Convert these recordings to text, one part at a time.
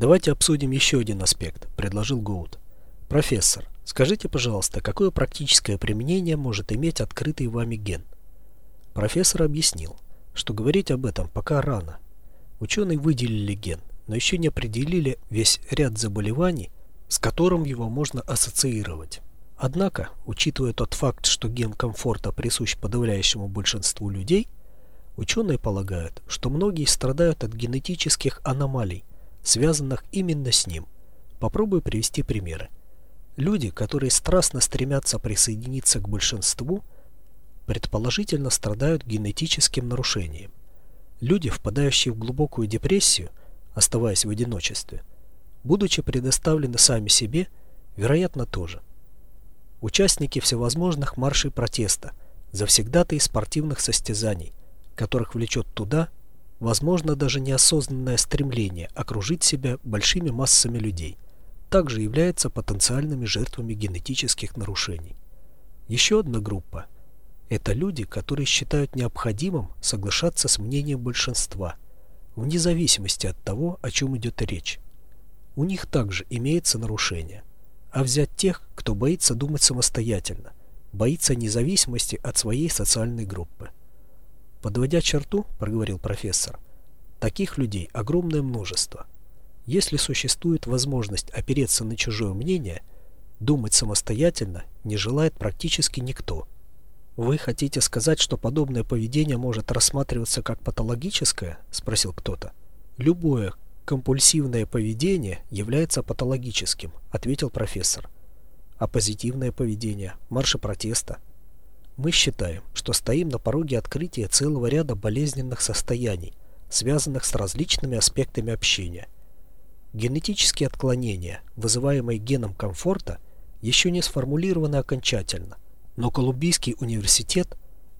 «Давайте обсудим еще один аспект», – предложил Гоуд. «Профессор, скажите, пожалуйста, какое практическое применение может иметь открытый вами ген?» Профессор объяснил, что говорить об этом пока рано. Ученые выделили ген, но еще не определили весь ряд заболеваний, с которым его можно ассоциировать. Однако, учитывая тот факт, что ген комфорта присущ подавляющему большинству людей, ученые полагают, что многие страдают от генетических аномалий, связанных именно с ним. Попробую привести примеры. Люди, которые страстно стремятся присоединиться к большинству, предположительно страдают генетическим нарушением. Люди, впадающие в глубокую депрессию, оставаясь в одиночестве, будучи предоставлены сами себе, вероятно тоже. Участники всевозможных маршей протеста, завсегдатые спортивных состязаний, которых влечет туда, возможно, даже неосознанное стремление окружить себя большими массами людей, также являются потенциальными жертвами генетических нарушений. Еще одна группа – это люди, которые считают необходимым соглашаться с мнением большинства, вне зависимости от того, о чем идет речь. У них также имеется нарушение а взять тех, кто боится думать самостоятельно, боится независимости от своей социальной группы. Подводя черту, проговорил профессор, таких людей огромное множество. Если существует возможность опереться на чужое мнение, думать самостоятельно не желает практически никто. «Вы хотите сказать, что подобное поведение может рассматриваться как патологическое?» – спросил кто-то. «Любое, Компульсивное поведение является патологическим, ответил профессор. А позитивное поведение, марши протеста? Мы считаем, что стоим на пороге открытия целого ряда болезненных состояний, связанных с различными аспектами общения. Генетические отклонения, вызываемые геном комфорта, еще не сформулированы окончательно, но Колумбийский университет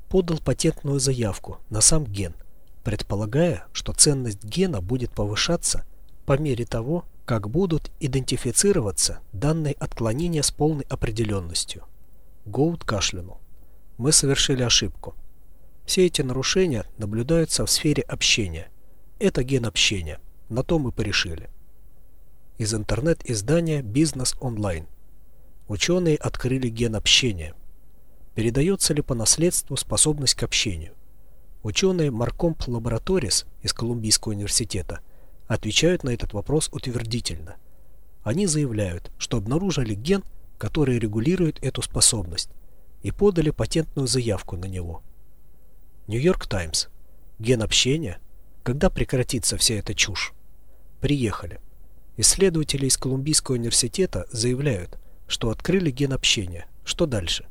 подал патентную заявку на сам ген – предполагая, что ценность гена будет повышаться по мере того, как будут идентифицироваться данные отклонения с полной определенностью. Гоуд кашлянул. Мы совершили ошибку. Все эти нарушения наблюдаются в сфере общения. Это ген общения. На то мы порешили. Из интернет-издания «Бизнес онлайн». Ученые открыли ген общения. Передается ли по наследству способность к общению? Ученые Маркомп Лабораторис из Колумбийского университета отвечают на этот вопрос утвердительно. Они заявляют, что обнаружили ген, который регулирует эту способность, и подали патентную заявку на него. Нью-Йорк Таймс. Ген общения? Когда прекратится вся эта чушь? Приехали. Исследователи из Колумбийского университета заявляют, что открыли ген общения. Что дальше?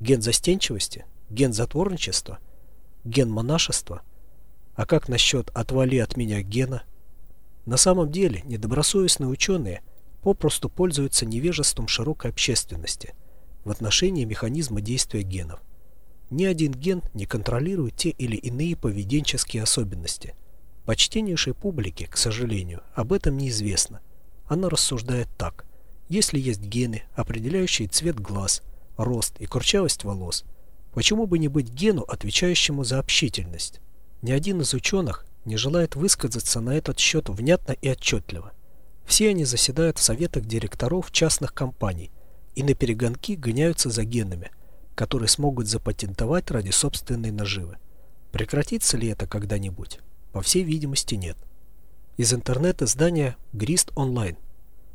Ген застенчивости? Ген затворничества? ген монашества? А как насчет «отвали от меня гена»? На самом деле недобросовестные ученые попросту пользуются невежеством широкой общественности в отношении механизма действия генов. Ни один ген не контролирует те или иные поведенческие особенности. Почтеннейшей публике, к сожалению, об этом неизвестно. Она рассуждает так. Если есть гены, определяющие цвет глаз, рост и курчавость волос – Почему бы не быть гену, отвечающему за общительность? Ни один из ученых не желает высказаться на этот счет внятно и отчетливо. Все они заседают в советах директоров частных компаний и на перегонки гоняются за генами, которые смогут запатентовать ради собственной наживы. Прекратится ли это когда-нибудь? По всей видимости, нет. Из интернет-издания Грист онлайн.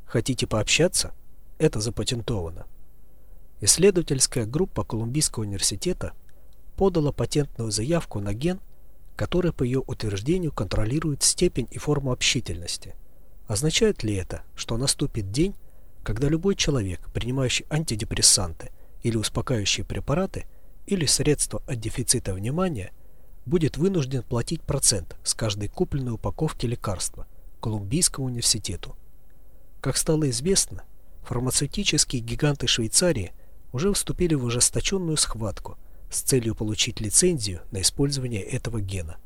Хотите пообщаться? Это запатентовано. Исследовательская группа Колумбийского университета подала патентную заявку на ген, который по ее утверждению контролирует степень и форму общительности. Означает ли это, что наступит день, когда любой человек, принимающий антидепрессанты или успокаивающие препараты, или средства от дефицита внимания, будет вынужден платить процент с каждой купленной упаковки лекарства Колумбийскому университету. Как стало известно, фармацевтические гиганты Швейцарии – уже вступили в ожесточенную схватку с целью получить лицензию на использование этого гена.